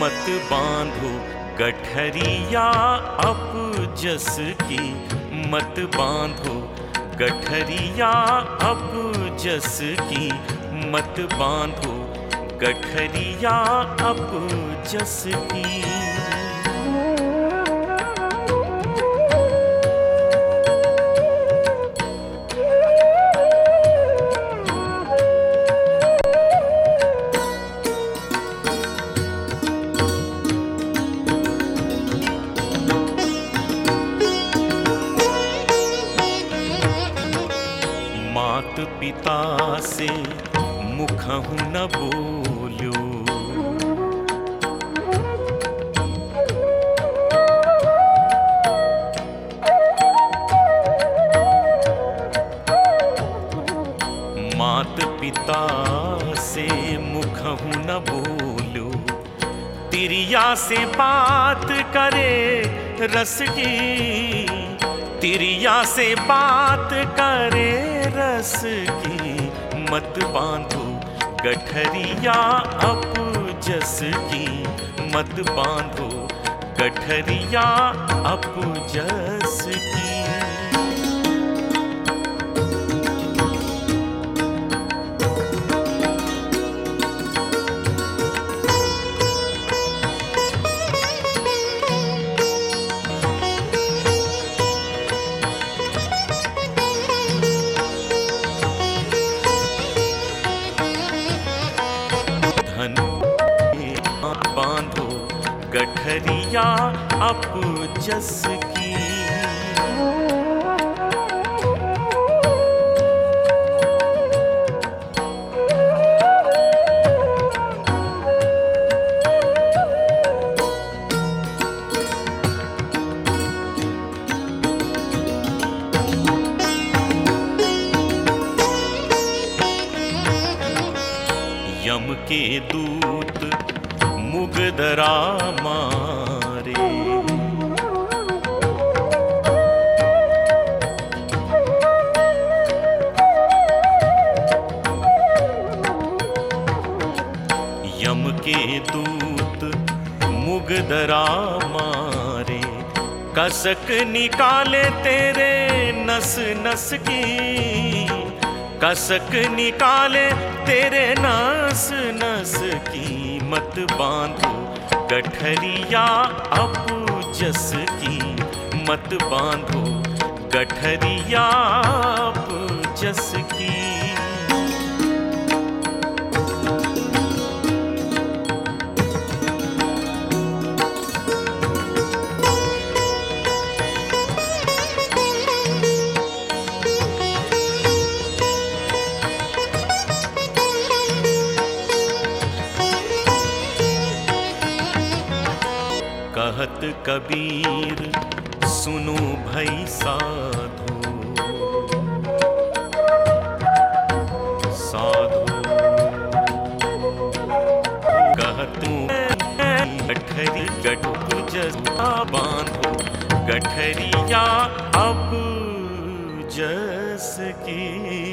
मत बांधो गठरिया अप जस की। मत बांधो गठरिया अप जस की। मत बांधो गठरिया अप जस की। पिता से मुख मुखहु न बोलो। मात पिता से मुख मुखहु न बोलो। तिरिया से बात करे रस की। तिरिया से बात करे रस की मत बांधो गठरिया अप जस की मत बांधो गठरिया अप जस की। गठरिया अप जस की। यम के दूत मुगदरा मारे। यम के दूत मुगदरा मारे। कसक निकाले तेरे नस नस की। कसक निकाले, तेरे नस नस की मत बांधो। गठरिया अपू जस की मत बांधो। गठरिया अपू जस कहत कबीर, सुनो भई साधो। साधो। कहतु, गठरी गठुक जसा बांधो, गठरिया अब जस की